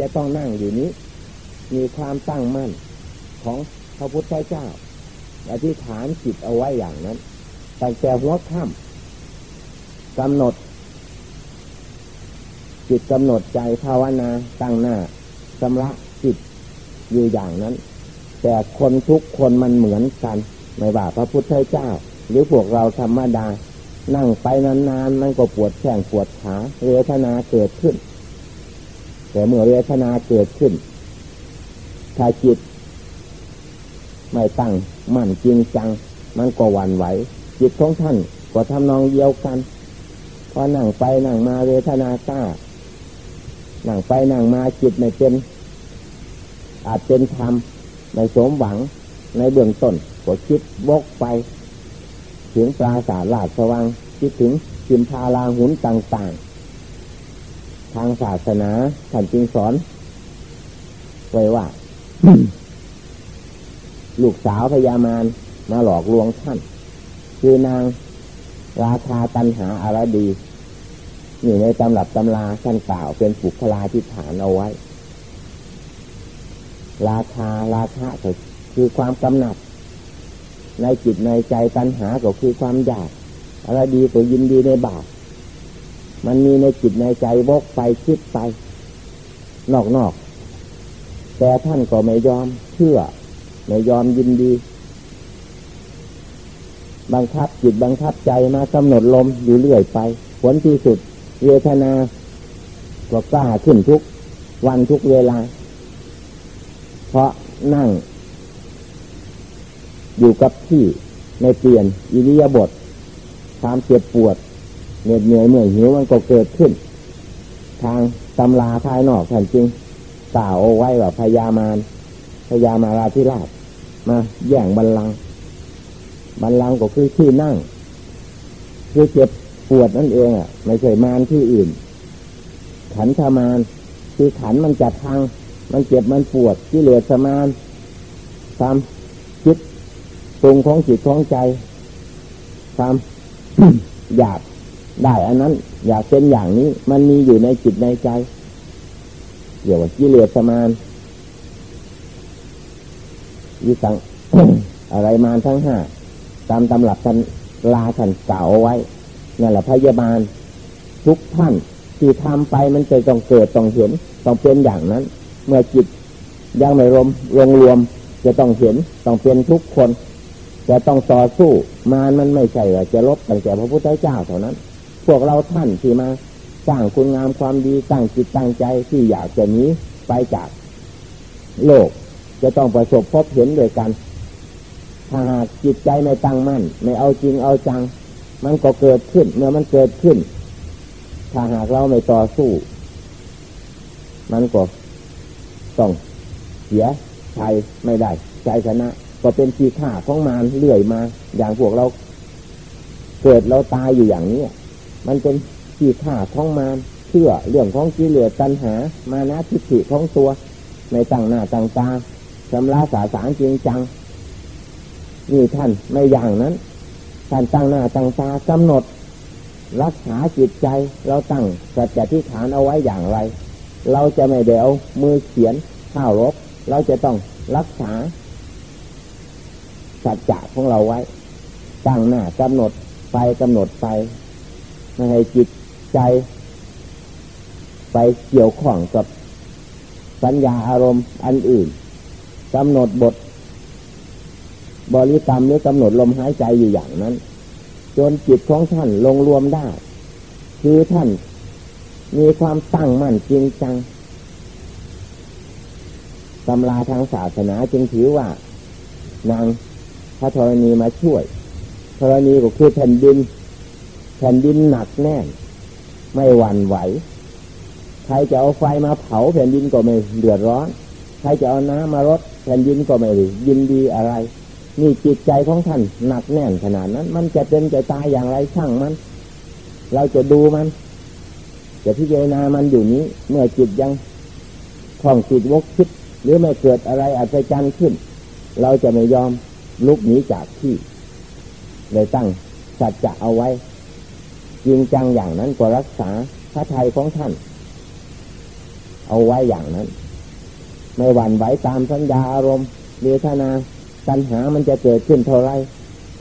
จะต้องนั่งอยู่นี้ มีความตั้งมั่นของพระพุทธเจ้าอธิษฐานจิตเอาไว้อย่างนั้นตั้งแต่หัวค่ำกำหนด จิตกำหนดใจภาวนาตั้งหน้าสำระจิตอยู่อย่างนั้น แต่คนทุกคนมันเหมือนกัน ไม่ว่าพระพุทธเจ้า หรือพวกเราธรรมดา นั่งไปนานๆมันก็ปวดแข้งปวดขาเวทนาเกิดขึ้น แต่เมื่อเวทนาเกิดขึ้น ถ้าจิต ไม่ตั้งมั่นจริงจัง มันก็หวั่นไหว จิตของท่านก็ทำนองเดียวกันพอนั่งไปนั่งมาเวทนาต้านั่งไปนั่งมาจิตไม่เป็น อาจเป็นธรรมในสมหวังในเบื้องต้นก็คิดวกไป ถึงปราสาทลาดสว่างคิดถึงจิมพาลาหุนต่าง ๆ ทางศาสนาท่านจึงสอน ไว้ว่า ลูกสาวพญามารมาหลอกลวงท่าน คือนางราชาตันหาอารดี อยู่ในตำรับตำราท่านกล่าวเป็นปุคลาธิฐานเอาไว้ ราคาราคะก็คือความกำหนัด ในจิตในใจตัณหาก็คือความอยากอะไรดีก็ยินดีในบาป มันมีในจิตในใจวกไปคิดไป นอกๆแต่ท่านก็ไม่ยอมเชื่อ ไม่ยอมยินดี บังคับจิตบังคับใจมากำหนดลมอยู่เรื่อยไป ผลที่สุด เวทนาก็กล้าขึ้นทุกวันทุกเวลา เพราะนั่ง อยู่กับที่ ในเปลี่ยนอิริยาบถความเจ็บปวด เหน็ดเหนื่อยเมื่อยหิวมันก็เกิดขึ้น ทางตำราภายนอกท่านจริงกล่าวเอาไว้ว่าพญามารพญามาราธิราชมาแย่งบัลลังก์บัลลังก์ก็คือที่นั่ง คือเจ็บปวดนั่นเองอะ ไม่ใช่มารที่อื่น ขันธมารคือขันมันจัดทางมันเจ็บมันปวดที่เหลือสมานความคิดปรุงของจิตของใจความอยาก ได้อันนั้น อยากเป็นอย่างนี้ มันมีอยู่ในจิตในใจเดี๋ยวกิเลสมานวิสังอะไรมาทั้งห้าตามตำรับท่านลาท่านกล่าวไว้นั่นแหละพยาบาล ทุกท่านที่ทำไปมันจะต้องเกิดต้องเห็นต้องเป็นอย่างนั้น เมื่อจิตยังไม่รวมรวมรวม จะต้องเห็นต้องเป็นทุกคน จะต้องต่อสู้มารมันไม่ใช่ว่าจะลบตั้งแต่พระพุทธเจ้าเท่านั้น พวกเราท่านที่มาสร้างคุณงามความดีตั้งจิตตั้งใจที่อยากจะนี้ไปจากโลก จะต้องประสบพบเห็นด้วยกัน ถ้าหากจิตใจไม่ตั้งมั่น ไม่เอาจริงเอาจัง มันก็เกิดขึ้น เมื่อมันเกิดขึ้น ถ้าหากเราไม่ต่อสู้ มันก็ต้องเสียชัยไม่ได้ใจชนะ ก็เป็นทีข่าของมารเรื่อยมา อย่างพวกเรา เกิดเราตายอยู่อย่างนี้ มันเป็นทีดข่าของมารเชื่อเรื่องของกิเลสตัณหา มานะทิฏฐิของตัว ในต่างหน้าต่างตาชำระสาสารจริงจังนี่ท่านไม่อย่างนั้นท่านตั้งหน้าตั้งตากำหนด รักษาจิตใจเราตั้งสัจจะที่ฐานเอาไว้อย่างไร เราจะไม่เดี๋ยวมือเขียนข้าวรบเราจะต้องรักษาสัจจะของเราไว้ตั้งหน้ากำหนดไปกำหนดไป ไม่ให้จิตใจ ไปเกี่ยวข้องกับสัญญาอารมณ์อันอื่นกำหนดบท บริกรรมหรือกำหนดลมหายใจอยู่อย่างนั้น จนจิตของท่านลงรวมได้ คือท่านมีความตั้งมั่นจริงจังตำราทางศาสนาจึงถือว่า นางพระธรณีมาช่วยธรณีก็คือแผ่นดิน ผ่นดินหนักแน่น ไม่หวั่นไหว ใครจะเอาไฟมาเผาแผ่นดินก็ไม่เดือดร้อน ใครจะเอาน้ำมารดแผ่นดินก็ไม่ยินดีอะไรนี่จิตใจของท่านหนักแน่นขนาดนั้น มันจะเป็นจะตายอย่างไรช่างมัน เราจะดูมัน จะพิจารณามันอยู่นี้ เมื่อจิตยังคล่องจิตวกคิด หรือไม่เกิดอะไรอัศจรรย์ขึ้น เราจะไม่ยอมลุกหนีจากที่เลยตั้งสัจจะเอาไว้ จริงจังอย่างนั้นก็รักษาพระไทยของท่าน เอาไว้อย่างนั้น ไม่หวั่นไหวตามสัญญาอารมณ์เวทนาตัณหามันจะเกิดขึ้นเท่าไร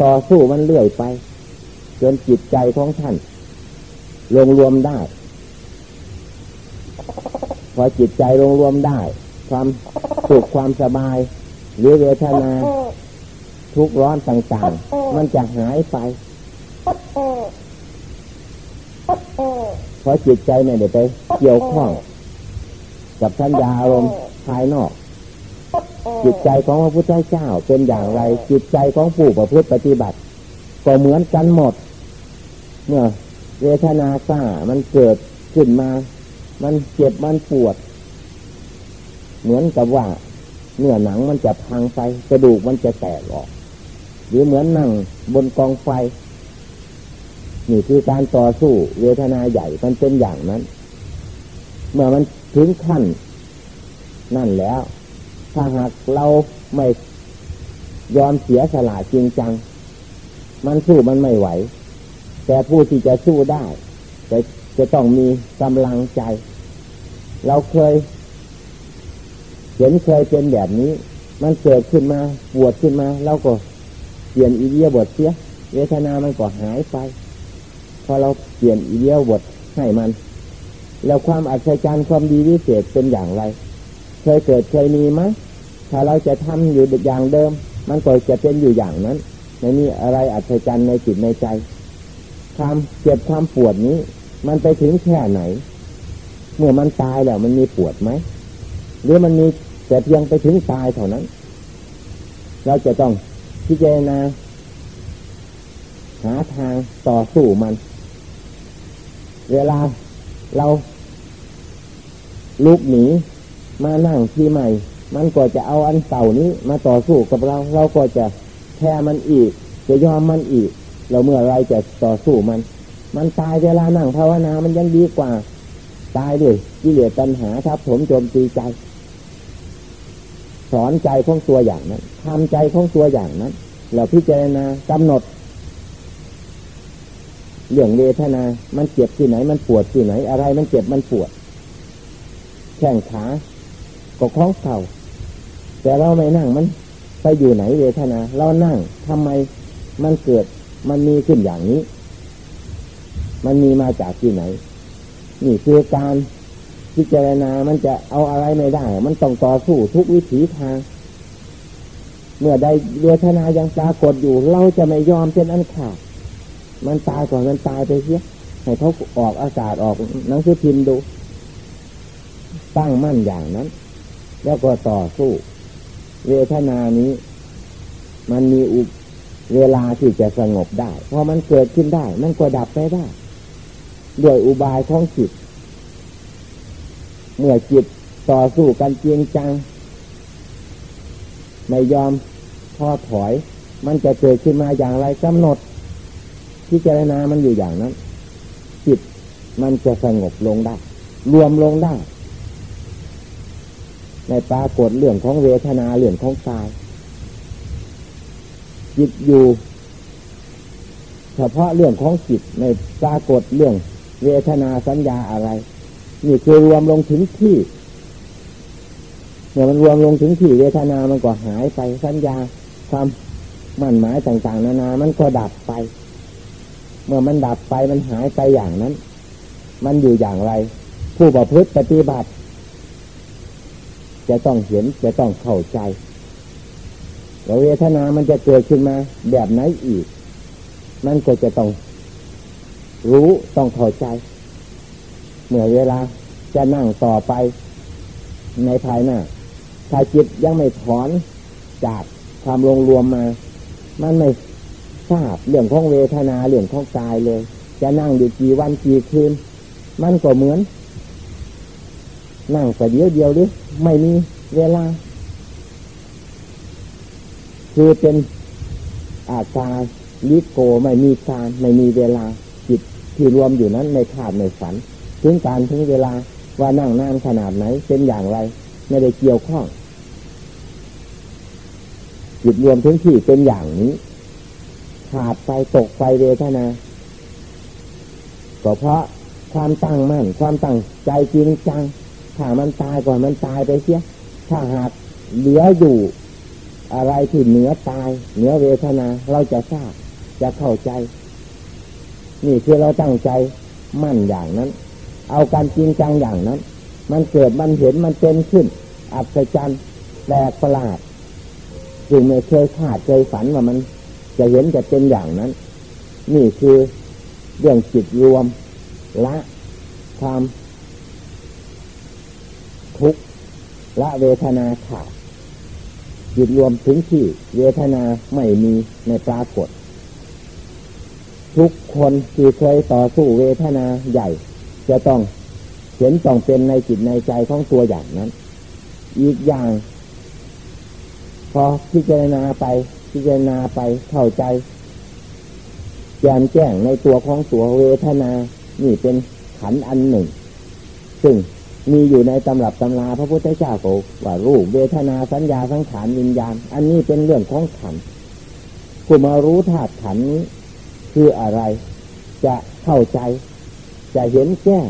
ต่อสู้มันเรื่อยไป จนจิตใจของท่านลงรวมได้ พอจิตใจลงรวมได้ ความสุขความสบาย หรือเวทนา ทุกร้อนต่างๆ มันจะหายไป เพราะจิตใจไม่ได้ไปเกี่ยวข้อง กับสัญญาอารมณ์ภายนอก จิตใจของพระพุทธเจ้าเป็นอย่างไร จิตใจของผู้ประพฤติปฏิบัติ ก็เหมือนกันหมด เมื่อเวทนาซ่ามันเกิดขึ้นมา มันเจ็บมันปวด เหมือนกับว่าเนื้อหนังมันจะพังไปกระดูกมันจะแตกออก หรือเหมือนนั่งบนกองไฟ นี่คือการต่อสู้เวทนาใหญ่มันเป็นอย่างนั้น เมื่อมันถึงขั้น นั่นแล้ว ถ้าหากเราไม่ยอมเสียสละจริงจัง มันสู้มันไม่ไหว แต่ผู้ที่จะสู้ได้จะจะต้องมีกำลังใจ เราเคย เห็นเคยเป็นแบบนี้ มันเกิดขึ้นมาปวดขึ้นมาเราก็เปลี่ยนอีเดียบทเสีย เวทนามันก็หายไป อเราเปลี่ยนอีเดียวบทให้มัน แล้วความอัศจรรย์ความดีวิเศษเป็นอย่างไร เคยเกิดเคยมีไหมถ้าเราจะทำอยู่อย่างเดิม มันก็จะเป็นอยู่อย่างนั้นไม่มีอะไรอัศจรรย์ในจิตในใจความเจ็บความปวดนี้ มันไปถึงแค่ไหน เมื่อมันตายแล้วมันมีปวดไหมหรือมันมีแต่เพียงไปถึงตายเท่านั้น เราจะต้องพิจารณาหาทางต่อสู้มัน เวลาเราลุกหนีมานั่งที่ใหม่ มันก็จะเอาอันเต่านี้มาต่อสู้กับเรา เราก็จะแพ้มันอีก จะยอมมันอีก เราเมื่อไรจะต่อสู้มัน มันตายเวลานั่งภาวนา มันยังดีกว่า ตายด้วยกิเลสตัณหาทับผมโจมตีใจ สอนใจของตัวอย่างนั้นทำใจของตัวอย่างนั้น เราพิจารณากำหนด เรื่องเวทนา มันเจ็บที่ไหน มันปวดที่ไหน อะไรมันเจ็บมันปวด แข้งขา ก็คล้องเข่า แต่เราไม่นั่งมันไปอยู่ไหนเวทนา เรานั่งทำไมมันเกิด มันมีขึ้นอย่างนี้ มันมีมาจากที่ไหน นี่คือการพิจารณา มันจะเอาอะไรไม่ได้ มันต้องต่อสู้ทุกวิถีทาง เมื่อใดเวทนายังปรากฏอยู่ เราจะไม่ยอมเป็นอันขาด มันตายก่อนมันตายไปเสียให้เขาออกอากาศออกหนังสือพิมพ์ดู ตั้งมั่นอย่างนั้น แล้วก็ต่อสู้ เวทนานี้ มันมีอุเวลาที่จะสงบได้ พอมันเกิดขึ้นได้ มันก็ดับไปได้ด้วยอุบายของจิต เมื่อจิตต่อสู้กันจริงจัง ไม่ยอมท้อถอย มันจะเกิดขึ้นมาอย่างไรกำหนด พิจารณามันอยู่อย่างนั้น จิตมันจะสงบลงได้ รวมลงได้ ในปรากฏเรื่องของเวทนาเรื่องของกาย จิตอยู่ เฉพาะเรื่องของจิตในปรากฏเรื่องเวทนาสัญญาอะไร นี่คือรวมลงถึงที่เมื่อมันรวมลงถึงที่เวทนามันก็หายไปสัญญาความมั่นหมายต่างๆ นานา มันก็ดับไป เมื่อมันดับไปมันหายไปอย่างนั้น มันอยู่อย่างไร ผู้ประพฤติปฏิบัติ จะต้องเห็นจะต้องเข้าใจว่าเวทนามันจะเกิดขึ้นมา แบบไหนอีก มันก็จะต้อง รู้ต้องเข้าใจ เมื่อเวลาจะนั่งต่อไป ในภายหน้าถ้าจิตยังไม่ถอนจากความลงรวมมา มันไม่ ทราบเรื่องของเวทนาเรื่องของกายเลย จะนั่งอยู่กี่วันกี่คืน มันก็เหมือน นั่งแต่เดียวเดียวดิไม่มีเวลา คือเป็นอาการลิโกไม่มีการไม่มีเวลาจิตที่รวมอยู่นั้นในขาดในฝันถึงการถึงเวลาว่านั่งนานขนาดไหนเป็นอย่างไร ไม่ได้เกี่ยวข้องจิตรวมถึงที่เป็นอย่างนี้ ขาดไปตกไปเวทนาก็เพราะความตั้งมั่นความตั้งใจจริงจัง ถ้ามันตายก่อนมันตายไปเสีย ถ้าหากเหลืออยู่ อะไรที่เหนือตาย เหนือเวทนาเราจะทราบจะเข้าใจ นี่คือเราตั้งใจมั่นอย่างนั้น เอาการจริงจังอย่างนั้น มันเกิดมันเห็นมันเป็นขึ้น อัศจรรย์แปลกประหลาดจึงไม่เคยคาดเคยฝันว่ามัน จะเห็นจะเป็นอย่างนั้น นี่คือเรื่องจิตรวมละความทุกข์ละเวทนาขาดจิตรวมถึงที่เวทนาไม่มีในปรากฏ ทุกคนที่เคยต่อสู้เวทนาใหญ่ จะต้องเห็นต้องเป็นในจิตในใจของตัวอย่างนั้น อีกอย่าง พอพิจารณาไป พิจารณาไปเข้าใจแจ่มแจ้งในตัวของตัวเวทนา นี่เป็นขันอันหนึ่ง ซึ่งมีอยู่ในตำรับตำราพระพุทธเจ้าบอกว่ารูปเวทนาสัญญาสังขารวิญญาณ อันนี้เป็นเรื่องของขันผู้มารู้ธาตุขันนี้คืออะไร จะเข้าใจ จะเห็นแจ้ง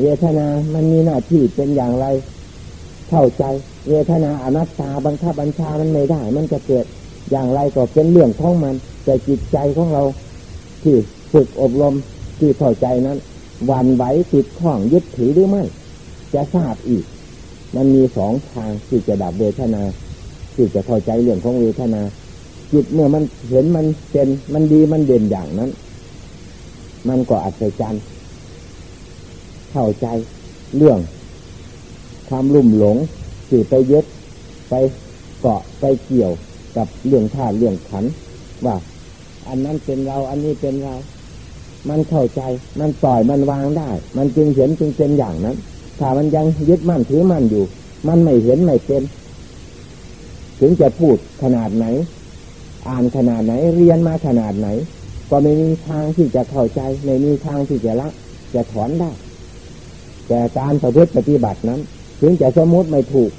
เวทนามันมีหน้าที่เป็นอย่างไร เข้าใจ เวทนาอนัตตาบังคับบัญชามันไม่ได้ มันจะเกิด อย่างไรก็เป็นเรื่องของมัน แต่จิตใจของเราที่ฝึกอบรมที่เข้าใจนั้นวันไหวติดข้องยึดถือหรือไม่ จะทราบอีก มันมีสองทางที่จะดับเวทนา ที่จะเข้าใจเรื่องของเวทนา จิตเมื่อมันเห็นมันเป็นมันดีมันเด่นอย่างนั้น มันก็อัศจรรย์เข้าใจเรื่อง ความลุ่มหลงสื่อไปยึดไปเกาะไปเกี่ยว กับเรื่องธาตุเรื่องขันว่า อันนั้นเป็นเรา อันนี้เป็นเรา มันเข้าใจ มันปล่อยมันวางได้ มันจึงเห็นจึงเป็นอย่างนั้น ถ้ามันยังยึดมั่นถือมั่นอยู่ มันไม่เห็นไม่เป็น ถึงจะพูดขนาดไหน อ่านขนาดไหนเรียนมาขนาดไหน ก็ไม่มีทางที่จะเข้าใจไม่มีทางที่จะละจะถอนได้ แต่การประพฤติปฏิบัตินั้น ถึงจะสมมติไม่ถูก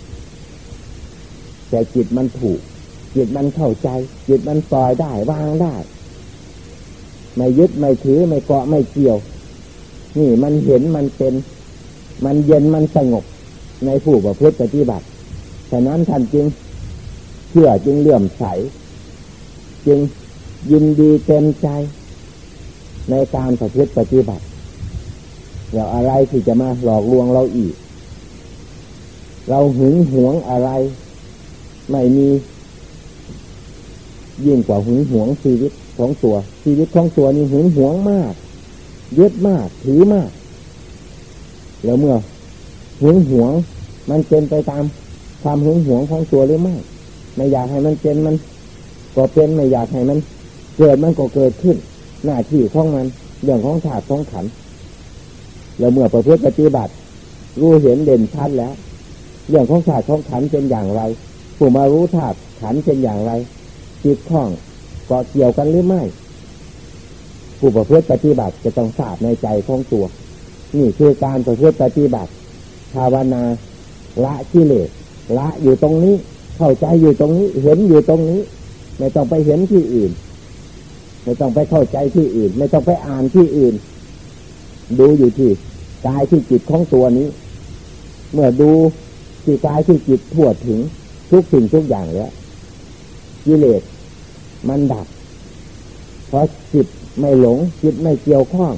แต่จิตมันถูก จิตมันเข้าใจ จิตมันปล่อยได้วางได้ ไม่ยึดไม่ถือไม่เกาะไม่เกี่ยว นี่มันเห็นมันเป็น มันเย็นมันสงบในผู้ประพฤติปฏิบัติฉะนั้นท่านจึงเชื่อจึงเลื่อมใส จึงยินดีเต็มใจ ในการประพฤติปฏิบัติเดี๋ยวอะไรที่จะมาหลอกลวงเราอีก เราหึงหวงอะไร ไม่มี ยิ่งกว่าหึงหวงชีวิตของตัว ชีวิตของตัวนี่หึงหวงมากยึดมากถือมาก แล้วเมื่อหึงหวง มันเป็นไปตามความหึงหวงของตัวหรือไม่ไม่อยากให้มันเป็นมัน ก็เป็นไม่อยากให้มัน เกิดมันก็เกิดขึ้น หน้าที่ของมันเรื่องของถาดของขันแล้วเมื่อประพฤติปฏิบัติ รู้เห็นเด่นชัดแล้ว เรื่องของถาดของขันเป็นอย่างไรผู้มารู้ถาดขันเป็นอย่างไร จิตข้องก็เกี่ยวกันหรือไม่ผู้ประพฤติปฏิบัติจะต้องทราบในใจของตัว นี่คือการประพฤติปฏิบัติ ภาวนาละกิเลสละอยู่ตรงนี้ เข้าใจอยู่ตรงนี้ เห็นอยู่ตรงนี้ ไม่ต้องไปเห็นที่อื่น ไม่ต้องไปเข้าใจที่อื่น ไม่ต้องไปอ่านที่อื่น ดูอยู่ที่กายที่จิตของตัวนี้ เมื่อดูที่กายที่จิตทั่วถึงทุกสิ่งทุกอย่างแล้วกิเลส มันดับเพราะจิตไม่หลง จิตไม่เกี่ยวข้อง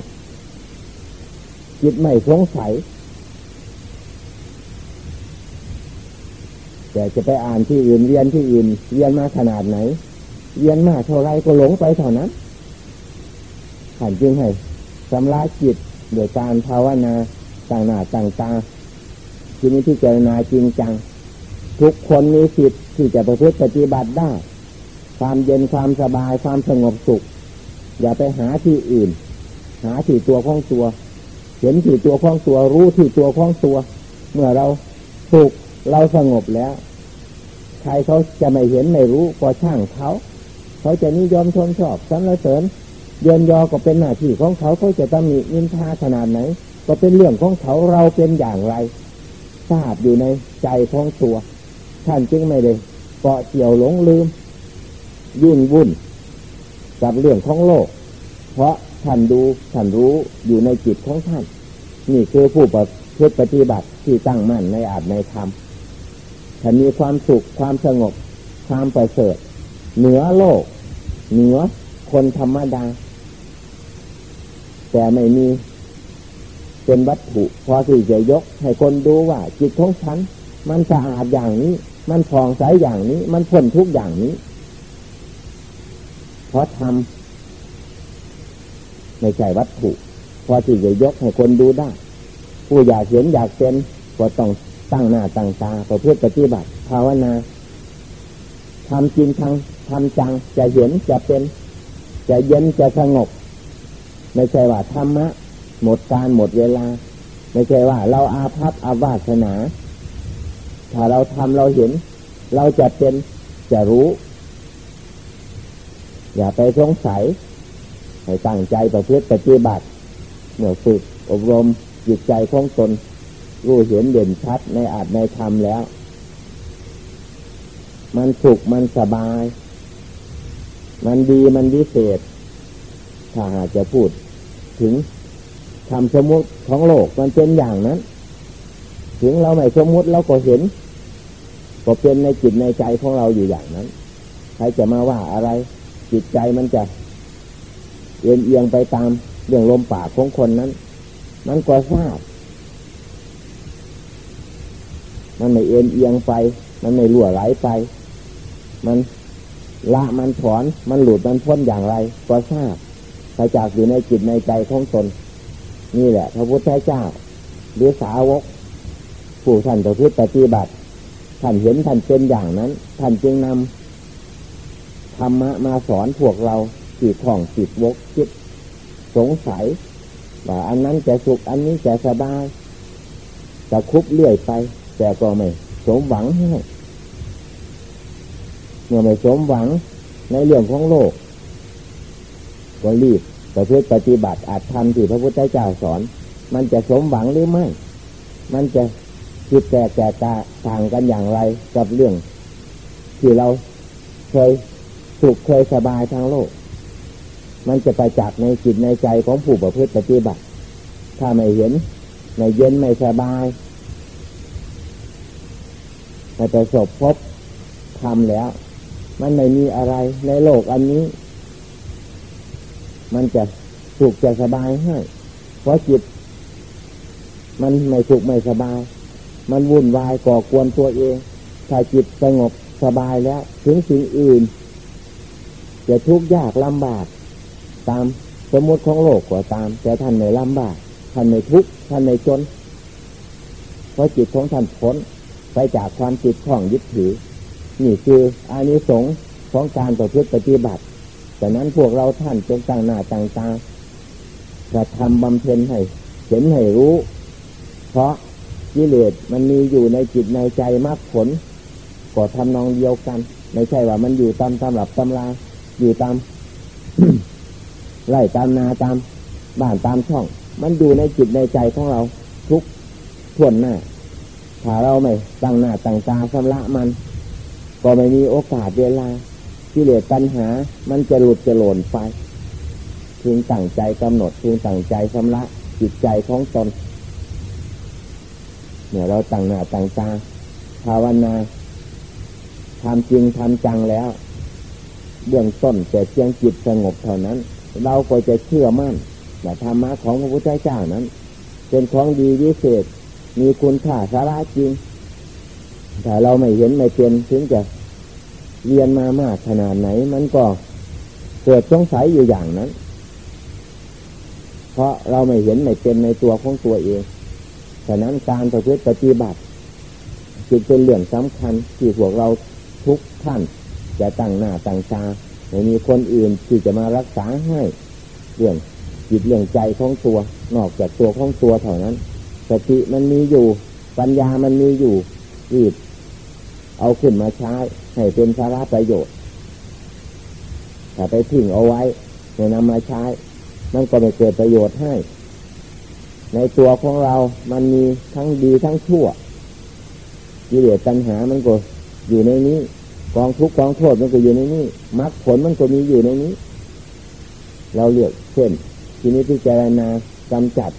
จิตไม่สงสัยแต่จะไปอ่านที่อื่นเรียนที่อื่นเรียนมาขนาดไหน เรียนมาเท่าไรก็หลงไปเท่านั้นขันจึงให้สำลักจิตโดยการภาวนาต่างหน้าต่างตาที่นี้ที่เจรณาจริงจัง ทุกคนมีสิทธิ์ที่จะประพฤติปฏิบัติได้ ความเย็นความสบายความสงบสุข อย่าไปหาที่อื่น หาที่ตัวของตัว เห็นที่ตัวของตัวรู้ที่ตัวของตัว เมื่อเราสุขเราสงบแล้ว ใครเขาจะไม่เห็นไม่รู้ก็ช่างเขา เขาจะนิยมชมชอบสรรเสริญเยินยอก็เป็นหน้าที่ของเขาเขาจะตำหนินินทาขนาดไหน ก็เป็นเรื่องของเขาเราเป็นอย่างไรทราบอยู่ในใจของตัว ท่านจึงไม่ได้เกาะเกี่ยวหลงลืม ยุ่นวุ่นกับเรื่องของโลก เพราะท่านดูท่านรู้อยู่ในจิตของท่าน นี่คือผู้ปพื่อปฏิบัติที่ตั้งมั่นในอาจในธรรมถ้านมีความสุขความสงบความประเสริฐเหนือโลก เหนือคนธรรมดา แต่ไม่มีเป็นวัตถุพอที่จะยก ให้คนดูว่า จิตของฉัน มันสะอาดอย่างนี้ มันผ่องใสอย่างนี้ มันพ้นทุกอย่างนี้ เพราะทำไม่ใช่วัตถุพอที่จะยกให้คนดูได้ ผู้อยากเห็นอยากเป็นก็ต้องตั้งหน้าตั้งตาประพฤติปฏิบัติภาวนาทำจริงทางทำจังจะเห็นจะเป็น จะเย็นจะสงบไม่ใช่ว่าธรรมะ หมดการหมดเวลา ไม่ใช่ว่าเราอาภัพอาวาสนา ถ้าเราทำเราเห็น เราจะเป็นจะรู้ อย่าไปสงสัย ให้ตั้งใจประพฤติปฏิบัติเมื่อฝึกอบรมจิตใจของตน รู้เห็นเด่นชัดในอาจในธรรมแล้ว มันสุขมันสบาย มันดีมันวิเศษ ถ้าหากจะพูดถึงคำสมมติของโลกมันเป็นอย่างนั้น ถึงเราไม่สมมติเราก็เห็น ก็เป็นในจิตในใจของเราอยู่อย่างนั้น ใครจะมาว่าอะไร จิตใจมันจะเอียงเอียงไปตามเรื่องลมปากของคนนั้น มันก็ทราบ มันไม่เอียงเอียงไป มันไม่รั่วไหลไป มันละมันถอน มันหลุดมันพ้นอย่างไร ก็ทราบไปจากอยู่ในจิตในใจของตนนี่แหละ พระพุทธเจ้า หรือสาวก ผู้ท่านประพฤติปฏิบัติ ท่านเห็นท่านเป็นอย่างนั้น ท่านจึงนำ ธรรมะมาสอนพวกเราจิตของจิตวกจิตสงสัยว่าอันนั้นจะสุขอันนี้จะสบายจะคุบเลื่อยไป แต่ก็ไม่สมหวังให้เมื่อไม่สมหวังในเรื่องของโลก ก็รีบประพฤติปฏิบัติอาจทำที่พระพุทธเจ้าสอน มันจะสมหวังหรือไม่ มันจะคิดแต่แต่ต่างกันอย่างไรกับเรื่อง ที่เราเคย สุขเคยสบายทางโลก มันจะไปจากในจิตในใจของผู้ประพฤติปฏิบัติ ถ้าไม่เห็นไม่เย็นไม่สบายไม่ประสบพบทำแล้ว มันไม่มีอะไรในโลกอันนี้ มันจะสุขจะสบายให้ เพราะจิต มันไม่สุขไม่สบาย มันวุ่นวายก่อกวนตัวเอง ถ้าจิตสงบสบายแล้ว ถึงสิ่งอื่น จะทุกข์ยากลำบาก ตามสมมติของโลกกว่าตาม แต่ท่านไม่ลำบาก ท่านไม่ทุกข์ท่านไม่จน เพราะจิตของท่านพ้นไปจากความจิตข้องยึดถือ นี่คืออานิสงส์ของการต่อพฤติปฏิบัติแต่นั้นพวกเราท่านจงตั้งหน้าตั้งตากระทำบำเพ็ญให้เห็นให้รู้ เพราะกิเลสมันมีอยู่ในจิตในใจมากผลก็ทำนองเดียวกัน ไม่ใช่ว่ามันอยู่ตามตำรับตำรา อยู่ตามไล่ตามนาตามบ้านตามช่อง มันอยู่ในจิตในใจของเราทุกทวนหน้า ถ้าเราไม่ตั้งหน้าตั้งตาสำละมัน ก็ไม่มีโอกาสเวลากิเหลสปัญหา มันจะหลุดจะหล่นไปพึงตั้งใจกำหนดพึงตั้งใจสำละจิตใจของตนเนี่ยเราตั้งหน้าตั้งตาภาวนาทำจริงทำจังแล้ว เบื้องต้นแต่เพียงจิตสงบเท่านั้น เราก็จะเชื่อมั่นว่าธรรมะของพระพุทธเจ้านั้น เป็นของดีวิเศษ มีคุณค่าสาระจริงแต่เราไม่เห็นไม่เป็นถึงจะเรียนมามากขนาดไหน มันก็เกิดสงสัยอยู่อย่างนั้น เพราะเราไม่เห็นไม่เป็นในตัวของตัวเองฉะนั้นการประพฤติปฏิบัติจึงเป็นเรื่องสำคัญที่พวกเราทุกท่าน จะตั้งหน้าตั้งตาไม่มีคนอื่นที่จะมารักษาให้เรื่องจิตเรื่องใจของตัวนอกจากตัวของตัวเท่านั้น สติมันมีอยู่ ปัญญามันมีอยู่รีบเอาขึ้นมาใช้ให้เป็นสาระประโยชน์ถ้าไปทิ้งเอาไว้ไม่นำมาใช้มันก็ไม่เกิดประโยชน์ให้ ในตัวของเรามันมีทั้งดีทั้งชั่วกิเลสตัณหามันก็อยู่ในนี้ กองทุกกองโทษมันก็อยู่ในนี้มรรคผลมันก็มีอยู่ในนี้ เราเลือกเช่น ทีนี้พิจารณากำจัด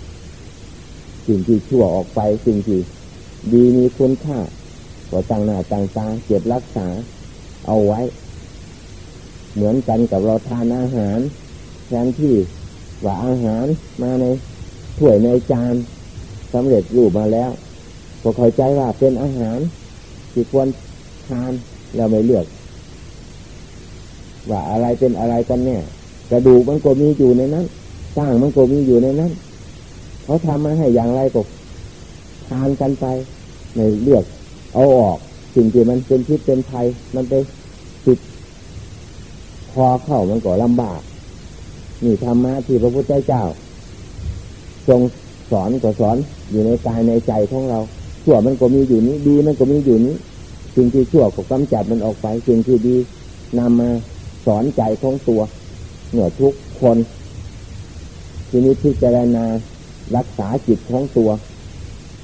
สิ่งที่ชั่วออกไปสิ่งที่ดีมีคุณค่าก็ตั้งหน้าตั้งตาเก็บรักษา เอาไว้ เหมือนกันกับเราทานอาหารแทนที่ว่าอาหารมาในถ้วยในจานสำเร็จรูปมาแล้วก็เข้าใจว่าเป็นอาหารที่ควรทาน เราไม่เลือก ว่าอะไรเป็นอะไรกันเนี่ยกระดูกมันก็มีอยู่ในนั้นสร้างมันก็มีอยู่ในนั้นเขาทำมาให้อย่างไรก็ทานกันไปในเลือก เอาออกสิ่งที่มันเป็นพิษเป็นภัยมันไปติดคอเข้ามันก็ลำบากนี่ธรรมะที่พระพุทธเจ้า ทรงสอนก็สอนอยู่ในกายในใจของเราชั่วมันก็มีอยู่นี้ดีมันก็มีอยู่นี้ สิ่งที่ชั่วก็กำจัดมันออกไป สิ่งที่ดีนำมาสอนใจของตัวเหนือทุกคนทีนี้พิจารณารักษาจิตของตัว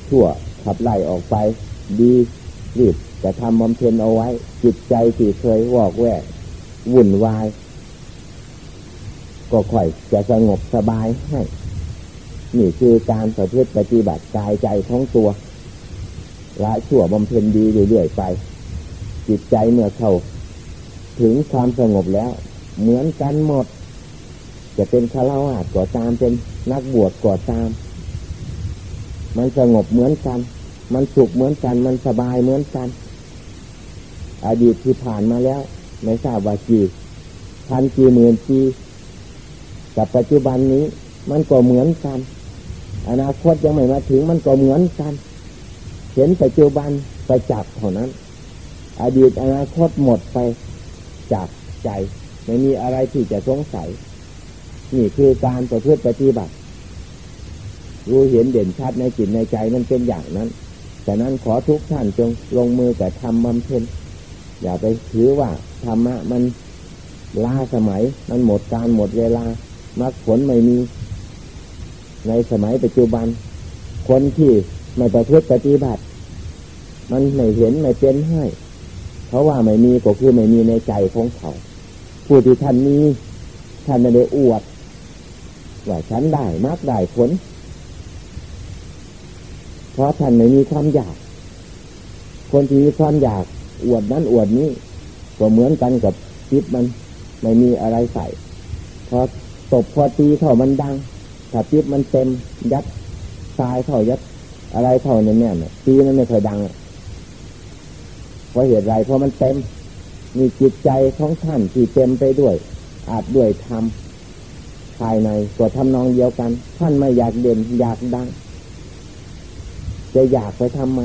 ชั่วขับไล่ออกไป ดีรีบจะทำบำเพ็ญเอาไว้ จิตใจที่เคยวอกแวกวุ่นวาย ก็ค่อยจะสงบสบายให้ นี่คือการประพฤติปฏิบัติกายใจของตัว ละชั่วบำเพ็ญดีเรื่อยๆไป จิตใจเมื่อเข้า ถึงความสงบแล้ว เหมือนกันหมด จะเป็นคารวะก่อตามเป็นนักบวชก่อตาม มันสงบเหมือนกัน มันสุขเหมือนกัน มันสบายเหมือนกัน อดีตที่ผ่านมาแล้วไม่ทราบว่ากี่พันกี่หมื่นปีกับปัจจุบันนี้ มันก็เหมือนกัน อนาคตยังไม่มาถึงมันก็เหมือนกัน เห็นปัจจุบันไปจับเท่านั้น อดีตอนาคตหมดไปจากใจ ไม่มีอะไรที่จะสงสัย นี่คือการประพฤติปฏิบัติ รู้เห็นเด่นชัดในจิตในใจมันเป็นอย่างนั้นฉะนั้นขอทุกท่านจงลงมือแต่ทำบำเพ็ญอย่าไปถือว่าธรรมะมันล้าสมัย มันหมดการหมดเวลามรรคผลไม่มี ในสมัยปัจจุบัน คนที่ ไม่ประพฤติปฏิบัติ มันไม่เห็นไม่เป็นให้ เพราะว่าไม่มีก็คือไม่มีในใจของเขาผู้ที่ท่านมีท่านไม่ได้อวดว่าฉันได้มากได้ผล เพราะท่านไม่มีความอยาก คนที่มีความอยากอวดนั้นอวดนี้ก็เหมือนกันกับจิตมันไม่มีอะไรใส่พอตบพอตีเท่ามันดังถ้าจิตมันเต็มยัดทรายเท่ายัด อะไรเท่านี่ยเนี่ยตีมันไม่เคยดังเพราะเหตุไรเพราะมันเต็ม มีจิตใจของท่านที่เต็มไปด้วย อาจด้วยธรรมภายในก็ทำนองเดียวกัน ท่านไม่อยากเด่นอยากดัง จะอยากไปทำไม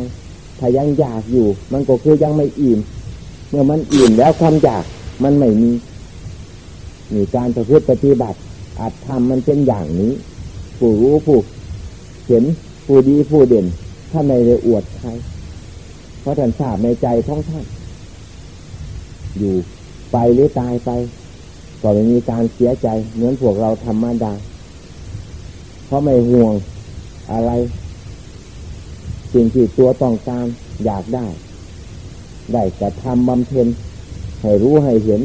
ถ้ายังอยากอยู่ มันก็คือยังไม่อิ่ม เมื่อมันอิ่มแล้วความอยากมันไม่มีมีการประพฤติปฏิบัติอาจทำมันเป็นอย่างนี้ ผู้รู้ผู้เห็น ผู้ดีผู้เด่นท่านไม่ได้อวดใครเพราะท่านทราบในใจของท่าน อยู่ไปหรือตายไปก็ไม่มีการเสียใจ เหมือนพวกเราธรรมดา เพราะไม่ห่วงอะไร สิ่งที่ตัวต้องการอยากได้ ได้กระทำบำเพ็ญให้รู้ให้เห็น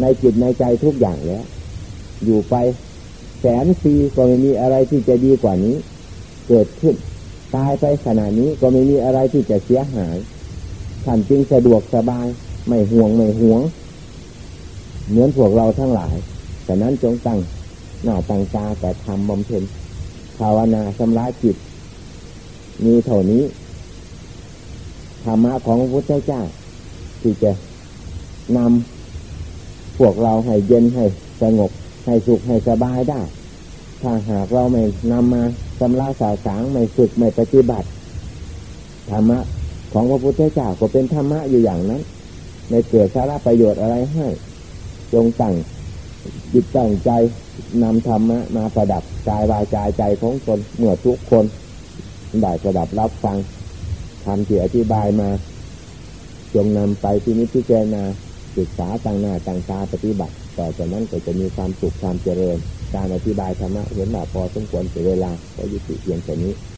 ในจิตในใจทุกอย่างแล้ว อยู่ไปแสนปีก็ไม่มีอะไรที่จะดีกว่านี้ เกิดขึ้น ตายไปขณะนี้ก็ไม่มีอะไรที่จะเสียหายท่านจึงสะดวกสบาย ไม่ห่วงไม่ห่วง เหมือนพวกเราทั้งหลายแต่นั้นจงตั้งหน้าตั้งตาแต่ทำบำเพ็ญภาวนาสำระจิต มีเท่านี้ธรรมะของพระพุทธเจ้า ที่จะนำพวกเราให้เย็นให้สงบให้สุขให้สบายได้ ถ้าหากเราไม่นำมาสำระสาสางไม่ฝึกไม่ปฏิบัติธรรมะของพระพุทธเจ้าก็เป็นธรรมะอยู่อย่างนั้นในเกิดสาระประโยชน์อะไรให้ จงตั้งจิตตั้งใจนำธรรมะมาประดับกายวายใจใจของตนเมื่อทุกคนได้ประดับรับฟังทำที่อธิบายมา จงนำไปที่นิพพิจารณาศึกษาต่างหน้าต่างตาปฏิบัติ ต่อจากนั้นก็จะมีความสุขความเจริญ การอธิบายธรรมะเห็นว่าพอสมควรเสียเวลาก็ยุติเพียงแค่นี้